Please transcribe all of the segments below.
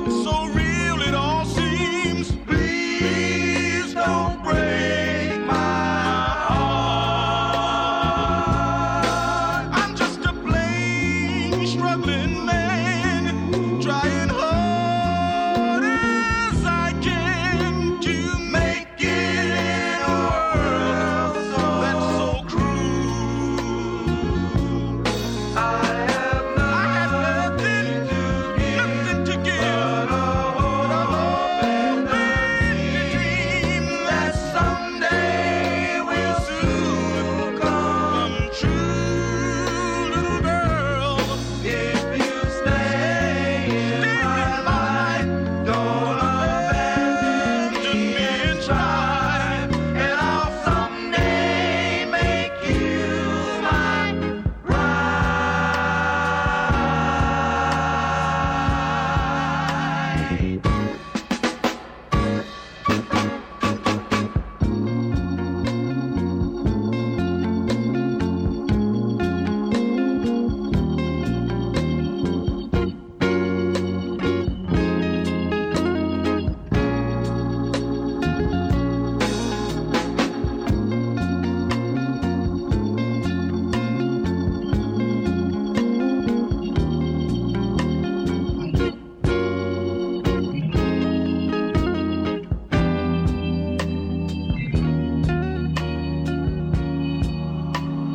Because I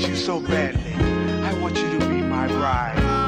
You so badly. I want you to be my bride.